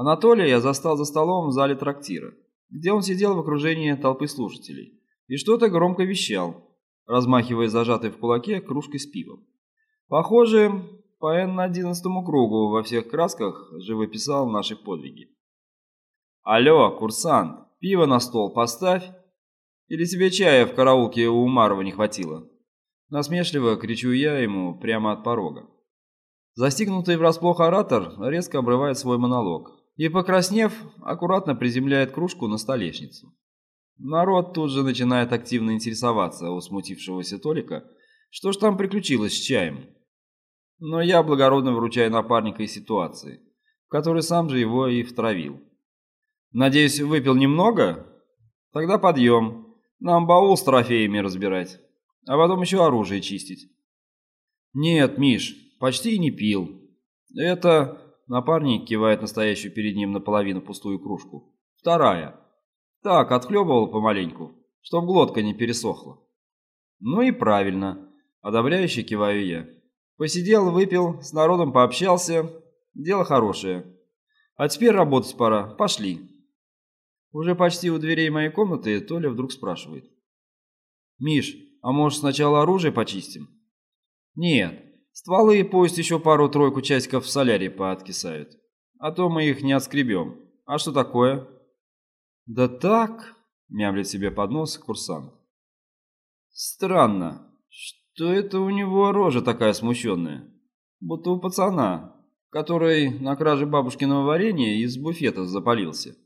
Анатолия я застал за столом в зале трактира, где он сидел в окружении толпы слушателей и что-то громко вещал, размахивая зажатой в кулаке кружкой с пивом. Похоже, по Н-11 кругу во всех красках живописал наши подвиги. «Алло, курсант, пиво на стол поставь! Или тебе чая в караулке у Умарова не хватило?» Насмешливо кричу я ему прямо от порога. Застигнутый врасплох оратор резко обрывает свой монолог и, покраснев, аккуратно приземляет кружку на столешницу. Народ тут же начинает активно интересоваться у смутившегося Толика, что ж там приключилось с чаем. Но я благородно вручаю напарника из ситуации, в которой сам же его и втравил. Надеюсь, выпил немного? Тогда подъем. Нам баул с трофеями разбирать, а потом еще оружие чистить. Нет, Миш, почти не пил. Это... Напарник кивает настоящую перед ним наполовину пустую кружку. Вторая. Так, отхлебывал помаленьку, чтоб глотка не пересохла. Ну и правильно. Одобряюще киваю я. Посидел, выпил, с народом пообщался. Дело хорошее. А теперь работать пора. Пошли. Уже почти у дверей моей комнаты Толя вдруг спрашивает. «Миш, а может сначала оружие почистим?» «Нет, стволы пусть еще пару-тройку часиков в солярии пооткисают. А то мы их не отскребем. А что такое?» «Да так», — мямлит себе под нос курсант. «Странно, что это у него рожа такая смущенная, будто у пацана, который на краже бабушкиного варенья из буфета запалился».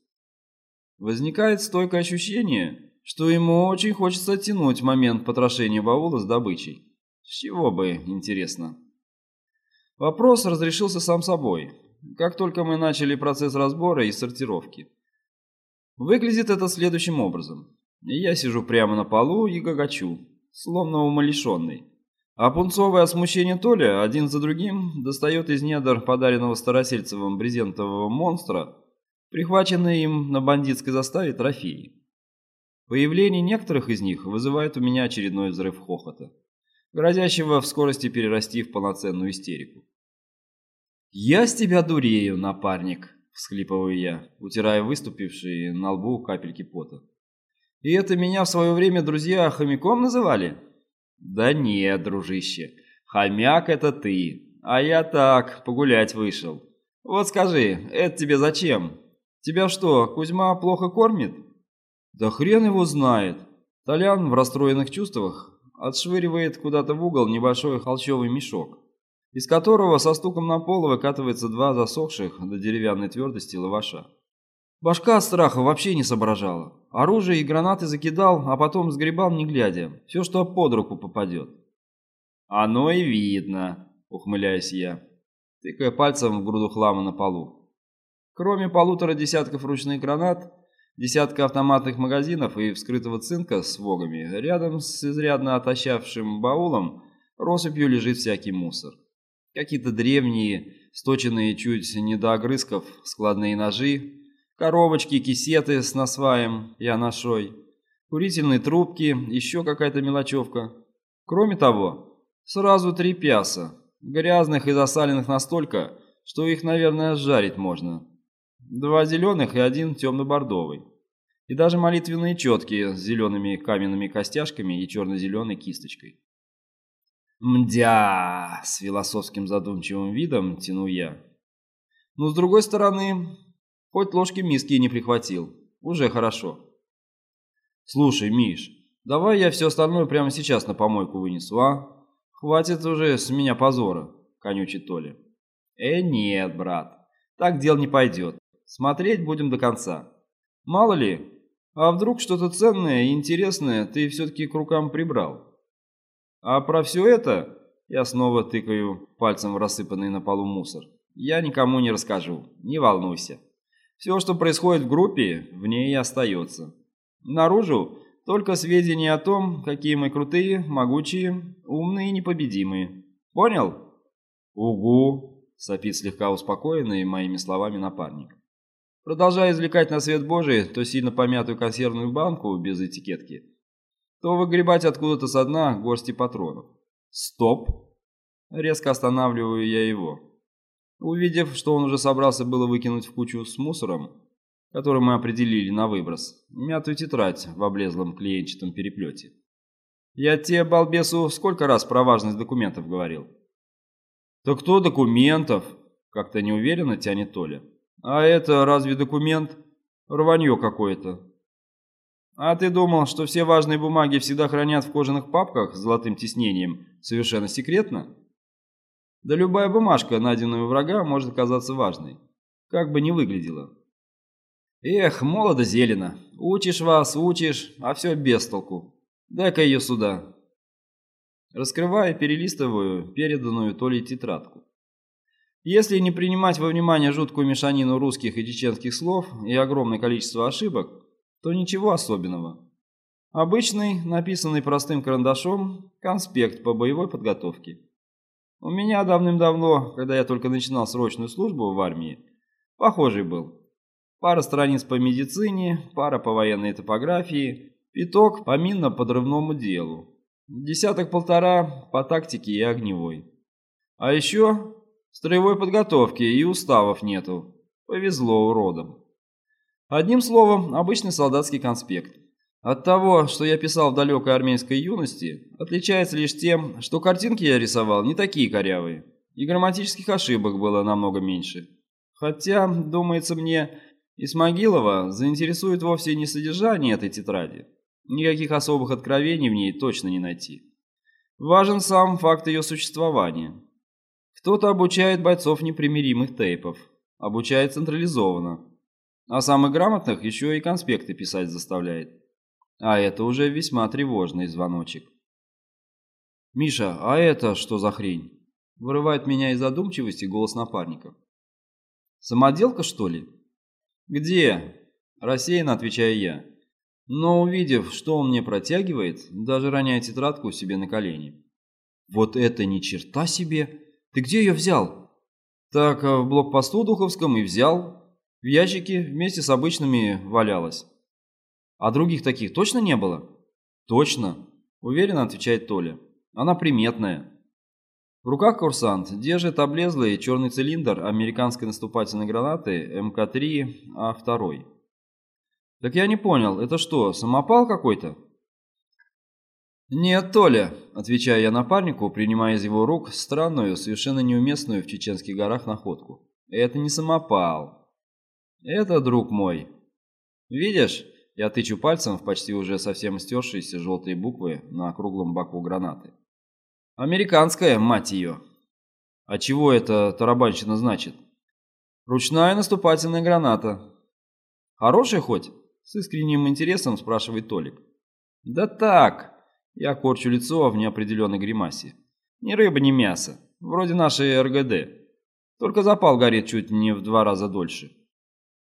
Возникает стойкое ощущение, что ему очень хочется оттянуть момент потрошения баула с добычей. С чего бы, интересно. Вопрос разрешился сам собой, как только мы начали процесс разбора и сортировки. Выглядит это следующим образом. Я сижу прямо на полу и гагачу, словно умалишенный. А пунцовое смущение Толя один за другим достает из недр подаренного Старосельцевым брезентового монстра прихваченные им на бандитской заставе трофеи. Появление некоторых из них вызывает у меня очередной взрыв хохота, грозящего в скорости перерасти в полноценную истерику. «Я с тебя дурею, напарник!» — всхлипываю я, утирая выступившие на лбу капельки пота. «И это меня в свое время друзья хомяком называли?» «Да нет, дружище, хомяк это ты, а я так, погулять вышел. Вот скажи, это тебе зачем?» Тебя что, Кузьма плохо кормит? Да хрен его знает. Толян в расстроенных чувствах отшвыривает куда-то в угол небольшой холщовый мешок, из которого со стуком на пол выкатывается два засохших до деревянной твердости лаваша. Башка от страха вообще не соображала. Оружие и гранаты закидал, а потом сгребал не глядя. Все, что под руку попадет. «Оно и видно», — ухмыляюсь я, тыкая пальцем в груду хлама на полу. Кроме полутора десятков ручных гранат, десятка автоматных магазинов и вскрытого цинка с вогами, рядом с изрядно отощавшим баулом россыпью лежит всякий мусор. Какие-то древние, сточенные чуть не до огрызков, складные ножи, коробочки, кисеты с насваем и анашой, курительные трубки, еще какая-то мелочевка. Кроме того, сразу три пяса, грязных и засаленных настолько, что их, наверное, жарить можно. Два зеленых и один темно-бордовый. И даже молитвенные четкие с зелеными каменными костяшками и черно-зеленой кисточкой. «Мдя!» — с философским задумчивым видом тяну я. Но с другой стороны, хоть ложки миски не прихватил. Уже хорошо. «Слушай, Миш, давай я все остальное прямо сейчас на помойку вынесу, а? Хватит уже с меня позора», — конючит Толя. «Э, нет, брат, так дел не пойдет. Смотреть будем до конца. Мало ли, а вдруг что-то ценное и интересное ты все-таки к рукам прибрал? А про все это, я снова тыкаю пальцем в рассыпанный на полу мусор, я никому не расскажу, не волнуйся. Все, что происходит в группе, в ней и остается. Наружу только сведения о том, какие мы крутые, могучие, умные и непобедимые. Понял? Угу, сопит слегка успокоенный моими словами напарник. Продолжая извлекать на свет Божий то сильно помятую консервную банку без этикетки, то выгребать откуда-то со дна горсти патронов. Стоп! Резко останавливаю я его. Увидев, что он уже собрался было выкинуть в кучу с мусором, который мы определили на выброс, мятую тетрадь в облезлом клеенчатом переплете. Я тебе, балбесу, сколько раз про важность документов говорил? «Так кто документов?» – как-то неуверенно тянет Толя. «А это разве документ? Рванье какое-то». «А ты думал, что все важные бумаги всегда хранят в кожаных папках с золотым тиснением совершенно секретно?» Да любая бумажка, найденная у врага, может оказаться важной, как бы ни выглядела. Эх, молодо зелено. Учишь вас, учишь, а все без толку. Дай-ка ее сюда. Раскрывая, перелистываю переданную Толей тетрадку. Если не принимать во внимание жуткую мешанину русских и чеченских слов и огромное количество ошибок, то ничего особенного. Обычный, написанный простым карандашом, конспект по боевой подготовке. У меня давным-давно, когда я только начинал срочную службу в армии, похожий был. Пара страниц по медицине, пара по военной топографии, пяток по минно-подрывному делу, десяток-полтора по тактике и огневой. А еще строевой подготовки и уставов нету. Повезло уродам. Одним словом, обычный солдатский конспект. От того, что я писал в далекой армейской юности, отличается лишь тем, что картинки я рисовал не такие корявые, и грамматических ошибок было намного меньше. Хотя, думается мне, Исмагилова заинтересует вовсе не содержание этой тетради. Никаких особых откровений в ней точно не найти. Важен сам факт ее существования. Кто-то обучает бойцов непримиримых тейпов, обучает централизованно, а самых грамотных еще и конспекты писать заставляет. А это уже весьма тревожный звоночек. «Миша, а это что за хрень?» Вырывает меня из задумчивости голос напарника. «Самоделка, что ли?» «Где?» Рассеянно отвечаю я. Но увидев, что он мне протягивает, даже роняя тетрадку себе на колени. «Вот это ни черта себе! Ты где ее взял?» «Так, в блокпосту Духовском и взял. В ящике вместе с обычными валялась. А других таких точно не было? Точно, уверенно отвечает Толя. Она приметная. В руках курсант держит облезлый черный цилиндр американской наступательной гранаты МК-3А2. Так я не понял, это что, самопал какой-то? «Нет, Толя», — отвечаю я напарнику, принимая из его рук странную, совершенно неуместную в чеченских горах находку. «Это не самопал. Это, друг мой. Видишь, я тычу пальцем в почти уже совсем стершиеся желтые буквы на круглом боку гранаты. Американская, мать ее. А чего это тарабанщина значит? Ручная наступательная граната. Хорошая хоть? С искренним интересом спрашивает Толик. Да так. Я корчу лицо в неопределенной гримасе. Ни рыба, ни мясо. Вроде нашей РГД. Только запал горит чуть не в два раза дольше.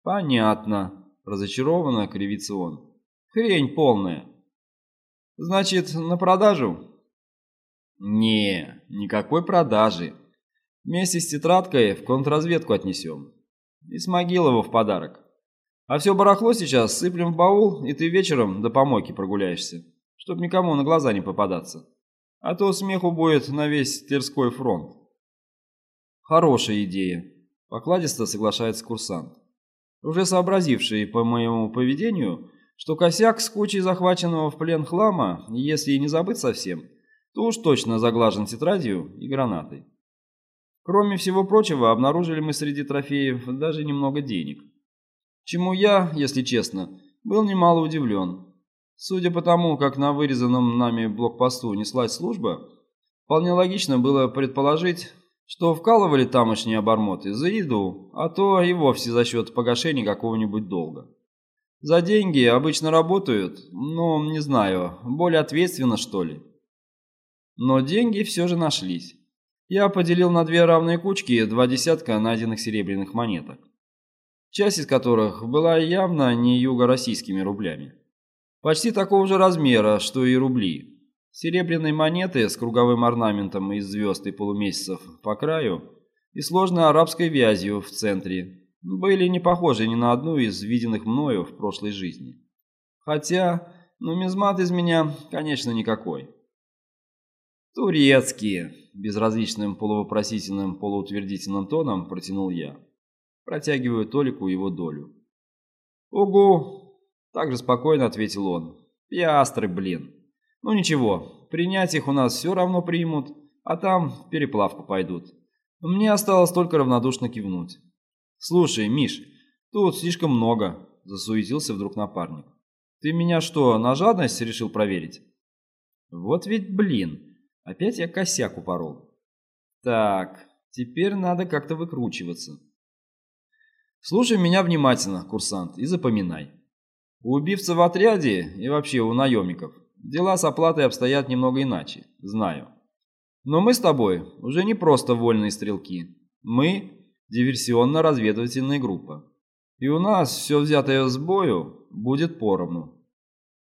Понятно. Разочарованно кривится он. Хрень полная. Значит, на продажу? Не, никакой продажи. Вместе с тетрадкой в контрразведку отнесем. И с Могилова в подарок. А все барахло сейчас сыплем в баул, и ты вечером до помойки прогуляешься, чтоб никому на глаза не попадаться. А то смеху будет на весь Тверской фронт. Хорошая идея. Покладисто соглашается курсант уже сообразивший по моему поведению, что косяк с кучей захваченного в плен хлама, если и не забыть совсем, то уж точно заглажен тетрадью и гранатой. Кроме всего прочего, обнаружили мы среди трофеев даже немного денег. Чему я, если честно, был немало удивлен. Судя по тому, как на вырезанном нами блокпосту неслась служба, вполне логично было предположить, что вкалывали тамошние обормоты за еду, а то и вовсе за счет погашения какого-нибудь долга. За деньги обычно работают, но, не знаю, более ответственно, что ли. Но деньги все же нашлись. Я поделил на две равные кучки два десятка найденных серебряных монеток, часть из которых была явно не юго-российскими рублями. Почти такого же размера, что и рубли, Серебряные монеты с круговым орнаментом из звезд и полумесяцев по краю и сложной арабской вязью в центре были не похожи ни на одну из виденных мною в прошлой жизни. Хотя, нумизмат из меня, конечно, никакой. «Турецкие», — безразличным полувопросительным полуутвердительным тоном протянул я, протягиваю Толику его долю. «Угу», — также спокойно ответил он. «Пиастры, блин. Ну ничего, принять их у нас все равно примут, а там в переплавку пойдут. Мне осталось только равнодушно кивнуть. «Слушай, Миш, тут слишком много», — засуетился вдруг напарник. «Ты меня что, на жадность решил проверить?» «Вот ведь блин, опять я косяк упорол». «Так, теперь надо как-то выкручиваться». «Слушай меня внимательно, курсант, и запоминай. У убивца в отряде и вообще у наемников дела с оплатой обстоят немного иначе, знаю. Но мы с тобой уже не просто вольные стрелки. Мы – диверсионно-разведывательная группа. И у нас все взятое с бою будет поровну.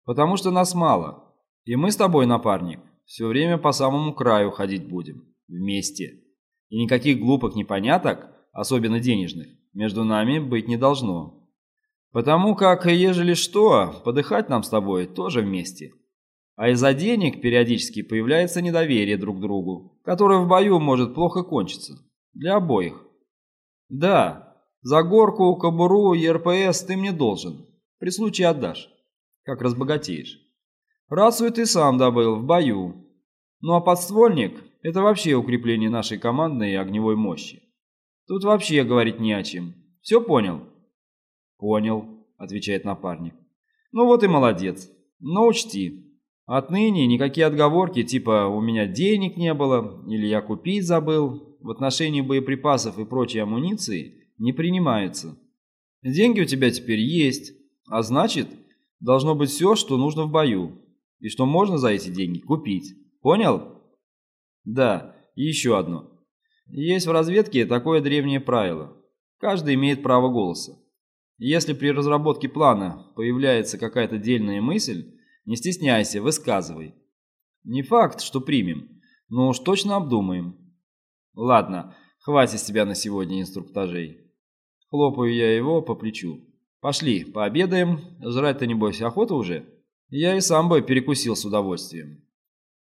Потому что нас мало. И мы с тобой, напарник, все время по самому краю ходить будем. Вместе. И никаких глупых непоняток, особенно денежных, между нами быть не должно. Потому как, ежели что, подыхать нам с тобой тоже вместе. А из-за денег периодически появляется недоверие друг к другу, которое в бою может плохо кончиться. Для обоих. Да, за горку, кобуру и РПС ты мне должен. При случае отдашь, как разбогатеешь. Рацию ты сам добыл в бою. Ну а подствольник – это вообще укрепление нашей командной огневой мощи. Тут вообще говорить не о чем. Все понял? Понял, отвечает напарник. Ну вот и молодец. Но учти, Отныне никакие отговорки типа «у меня денег не было» или «я купить забыл» в отношении боеприпасов и прочей амуниции не принимаются. Деньги у тебя теперь есть, а значит, должно быть все, что нужно в бою, и что можно за эти деньги купить. Понял? Да, и еще одно. Есть в разведке такое древнее правило. Каждый имеет право голоса. Если при разработке плана появляется какая-то дельная мысль, не стесняйся, высказывай. Не факт, что примем, но уж точно обдумаем. Ладно, хватит с тебя на сегодня инструктажей. Хлопаю я его по плечу. Пошли, пообедаем. Жрать-то, небось, охота уже? Я и сам бы перекусил с удовольствием.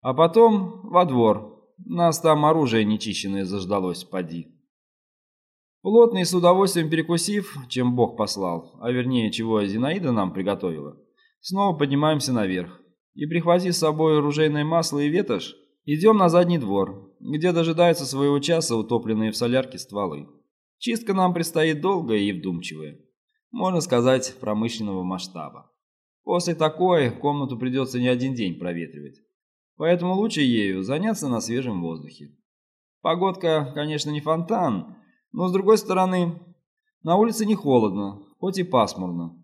А потом во двор. Нас там оружие нечищенное заждалось, поди. Плотный с удовольствием перекусив, чем Бог послал, а вернее, чего Зинаида нам приготовила, Снова поднимаемся наверх. И, прихватив с собой оружейное масло и ветошь, идем на задний двор, где дожидаются своего часа утопленные в солярке стволы. Чистка нам предстоит долгая и вдумчивая. Можно сказать, промышленного масштаба. После такой комнату придется не один день проветривать. Поэтому лучше ею заняться на свежем воздухе. Погодка, конечно, не фонтан, но с другой стороны, на улице не холодно, хоть и пасмурно.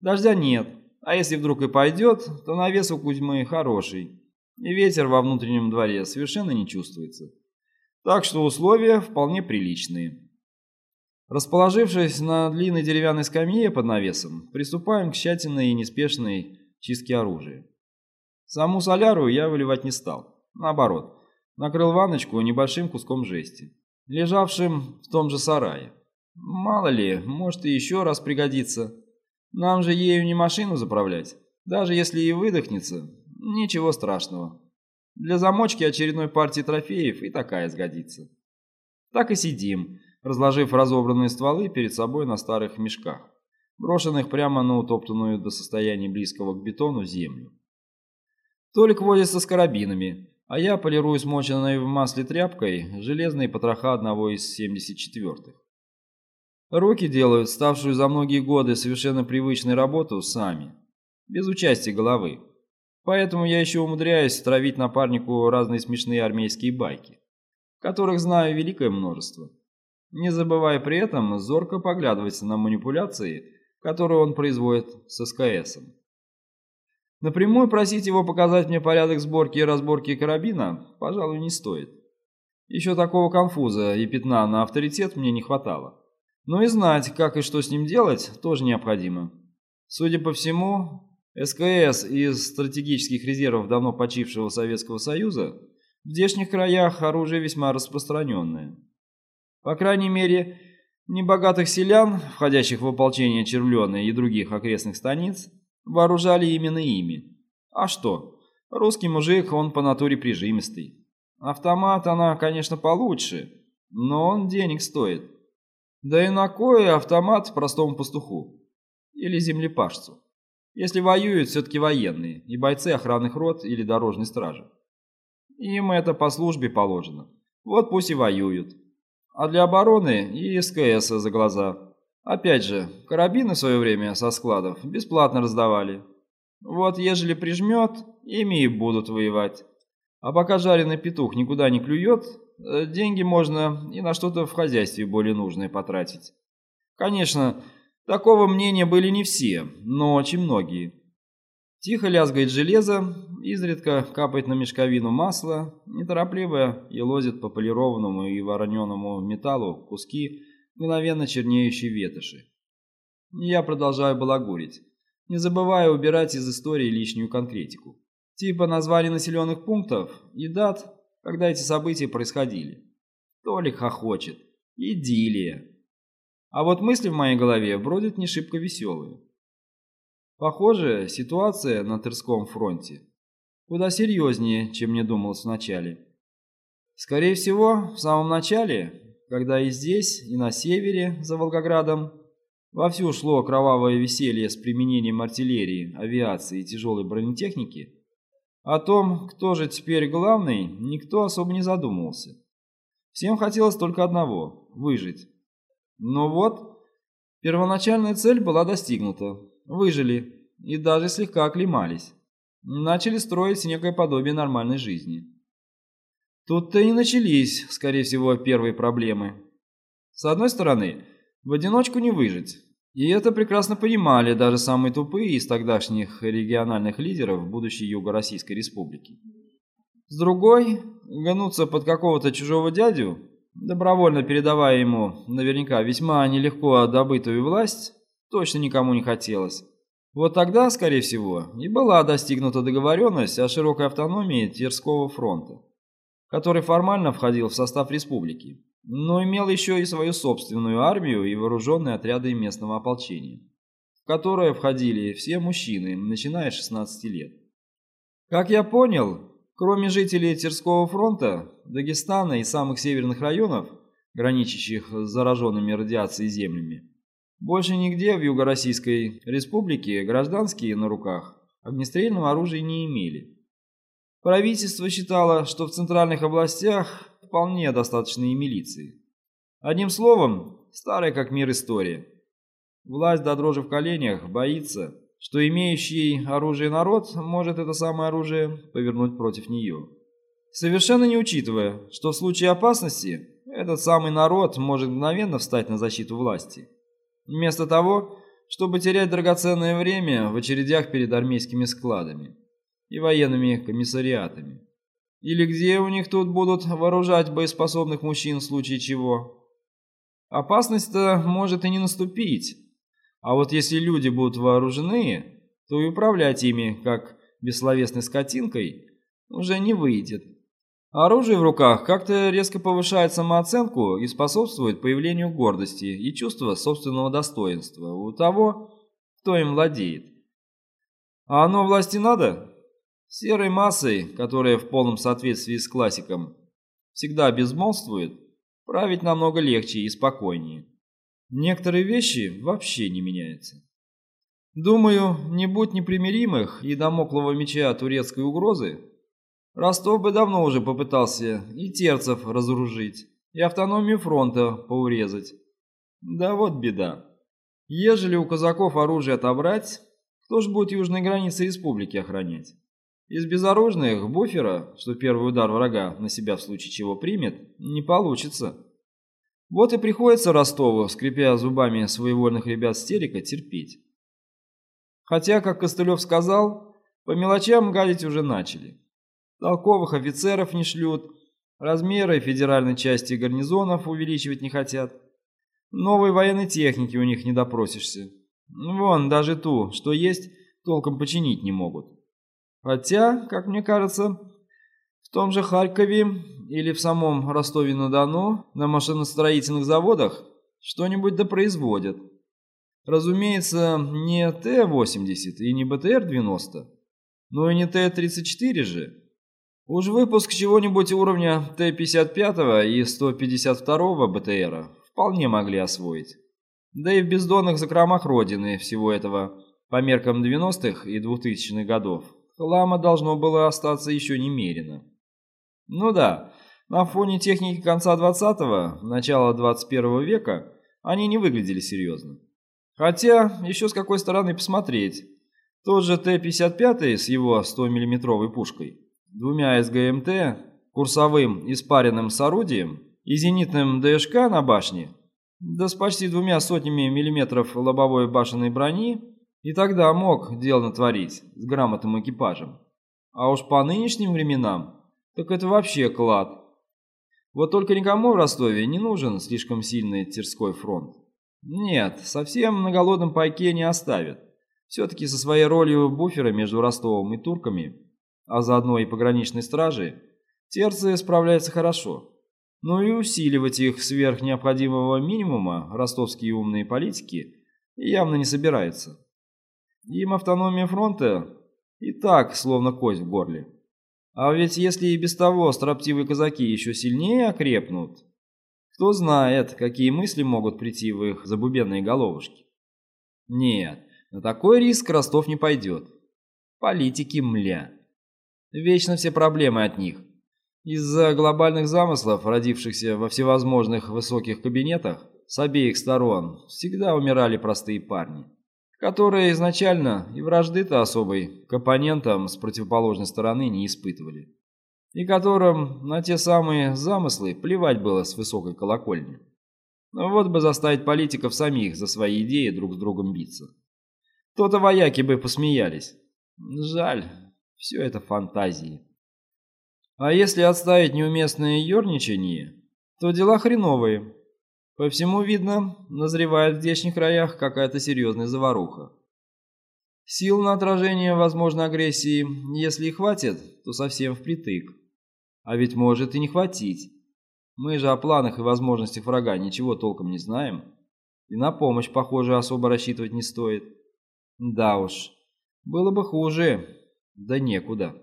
Дождя нет, а если вдруг и пойдет, то навес у Кузьмы хороший, и ветер во внутреннем дворе совершенно не чувствуется. Так что условия вполне приличные. Расположившись на длинной деревянной скамье под навесом, приступаем к тщательной и неспешной чистке оружия. Саму соляру я выливать не стал. Наоборот, накрыл ванночку небольшим куском жести, лежавшим в том же сарае. Мало ли, может и еще раз пригодится. Нам же ею не машину заправлять. Даже если и выдохнется, ничего страшного. Для замочки очередной партии трофеев и такая сгодится. Так и сидим, разложив разобранные стволы перед собой на старых мешках, брошенных прямо на утоптанную до состояния близкого к бетону землю. Толик возится с карабинами, а я полирую смоченной в масле тряпкой железные потроха одного из 74-х. Руки делают ставшую за многие годы совершенно привычной работу сами, без участия головы. Поэтому я еще умудряюсь травить напарнику разные смешные армейские байки, которых знаю великое множество, не забывая при этом зорко поглядывать на манипуляции, которые он производит с СКСом. Напрямую просить его показать мне порядок сборки и разборки карабина, пожалуй, не стоит. Еще такого конфуза и пятна на авторитет мне не хватало. Но и знать, как и что с ним делать, тоже необходимо. Судя по всему, СКС из стратегических резервов давно почившего Советского Союза в здешних краях оружие весьма распространенное. По крайней мере, небогатых селян, входящих в ополчение Червленой и других окрестных станиц, вооружали именно ими. А что? Русский мужик, он по натуре прижимистый. Автомат она, конечно, получше, но он денег стоит. Да и на кое автомат простому пастуху? Или землепашцу? Если воюют все-таки военные и бойцы охранных рот или дорожной стражи. Им это по службе положено. Вот пусть и воюют. А для обороны и СКС за глаза. Опять же, карабины в свое время со складов бесплатно раздавали. Вот ежели прижмет, ими и будут воевать. А пока жареный петух никуда не клюет, э, деньги можно и на что-то в хозяйстве более нужное потратить. Конечно, такого мнения были не все, но очень многие. Тихо лязгает железо, изредка капает на мешковину масло, неторопливо и лозит по полированному и вороненому металлу куски мгновенно чернеющей ветоши. Я продолжаю балагурить, не забывая убирать из истории лишнюю конкретику. Типа названий населенных пунктов и дат, когда эти события происходили. Толик хохочет. Идиллия. А вот мысли в моей голове бродят не шибко веселые. Похоже, ситуация на Тверском фронте куда серьезнее, чем мне думалось вначале. Скорее всего, в самом начале, когда и здесь, и на севере, за Волгоградом, вовсю шло кровавое веселье с применением артиллерии, авиации и тяжелой бронетехники, о том, кто же теперь главный, никто особо не задумывался. Всем хотелось только одного – выжить. Но вот, первоначальная цель была достигнута. Выжили и даже слегка оклемались. Начали строить некое подобие нормальной жизни. Тут-то и начались, скорее всего, первые проблемы. С одной стороны, в одиночку не выжить. И это прекрасно понимали даже самые тупые из тогдашних региональных лидеров будущей Юго-Российской Республики. С другой, гнуться под какого-то чужого дядю, добровольно передавая ему наверняка весьма нелегко добытую власть, точно никому не хотелось. Вот тогда, скорее всего, и была достигнута договоренность о широкой автономии Тверского фронта, который формально входил в состав республики но имел еще и свою собственную армию и вооруженные отряды местного ополчения, в которые входили все мужчины, начиная с 16 лет. Как я понял, кроме жителей Терского фронта, Дагестана и самых северных районов, граничащих с зараженными радиацией землями, больше нигде в Юго-Российской республике гражданские на руках огнестрельного оружия не имели. Правительство считало, что в центральных областях вполне достаточно и милиции. Одним словом, старая как мир история. Власть до дрожи в коленях боится, что имеющий оружие народ может это самое оружие повернуть против нее. Совершенно не учитывая, что в случае опасности этот самый народ может мгновенно встать на защиту власти. Вместо того, чтобы терять драгоценное время в очередях перед армейскими складами и военными комиссариатами. Или где у них тут будут вооружать боеспособных мужчин в случае чего? Опасность-то может и не наступить. А вот если люди будут вооружены, то и управлять ими, как бессловесной скотинкой, уже не выйдет. Оружие в руках как-то резко повышает самооценку и способствует появлению гордости и чувства собственного достоинства у того, кто им владеет. А оно власти надо? Серой массой, которая в полном соответствии с классиком всегда безмолвствует, править намного легче и спокойнее. Некоторые вещи вообще не меняются. Думаю, не будь непримиримых и домоклого меча турецкой угрозы, Ростов бы давно уже попытался и терцев разоружить, и автономию фронта поурезать. Да вот беда. Ежели у казаков оружие отобрать, кто ж будет южные границы республики охранять? Из безоружных буфера, что первый удар врага на себя в случае чего примет, не получится. Вот и приходится Ростову, скрипя зубами своевольных ребят стерика, терпеть. Хотя, как Костылев сказал, по мелочам гадить уже начали. Толковых офицеров не шлют, размеры федеральной части гарнизонов увеличивать не хотят. Новой военной техники у них не допросишься. Вон, даже ту, что есть, толком починить не могут. Хотя, как мне кажется, в том же Харькове или в самом Ростове-на-Дону на машиностроительных заводах что-нибудь допроизводят. Разумеется, не Т-80 и не БТР-90, но и не Т-34 же. Уж выпуск чего-нибудь уровня Т-55 и 152 БТРа вполне могли освоить. Да и в бездонных закромах Родины всего этого, по меркам 90-х и 2000-х годов, хлама должно было остаться еще немерено. Ну да, на фоне техники конца 20-го, начала 21 века они не выглядели серьезно. Хотя, еще с какой стороны посмотреть. Тот же Т-55 с его 100 миллиметровой пушкой двумя СГМТ, курсовым испаренным с орудием и зенитным ДШК на башне, да с почти двумя сотнями миллиметров лобовой башенной брони, и тогда мог дело натворить с грамотным экипажем. А уж по нынешним временам, так это вообще клад. Вот только никому в Ростове не нужен слишком сильный Тверской фронт. Нет, совсем на голодном пайке не оставят. Все-таки со своей ролью буфера между Ростовом и турками а заодно и пограничной стражи, терцы справляются хорошо. Но и усиливать их сверх необходимого минимума ростовские умные политики явно не собираются. Им автономия фронта и так словно кость в горле. А ведь если и без того строптивые казаки еще сильнее окрепнут, кто знает, какие мысли могут прийти в их забубенные головушки. Нет, на такой риск Ростов не пойдет. Политики мля. Вечно все проблемы от них. Из-за глобальных замыслов, родившихся во всевозможных высоких кабинетах, с обеих сторон всегда умирали простые парни, которые изначально и вражды-то особой к оппонентам с противоположной стороны не испытывали, и которым на те самые замыслы плевать было с высокой колокольни. Вот бы заставить политиков самих за свои идеи друг с другом биться. То-то вояки бы посмеялись. Жаль, все это фантазии. А если отставить неуместное ерничание, то дела хреновые. По всему видно, назревает в здешних краях какая-то серьезная заваруха. Сил на отражение возможной агрессии, если и хватит, то совсем впритык. А ведь может и не хватить. Мы же о планах и возможностях врага ничего толком не знаем. И на помощь, похоже, особо рассчитывать не стоит. Да уж, было бы хуже, да некуда.